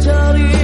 这里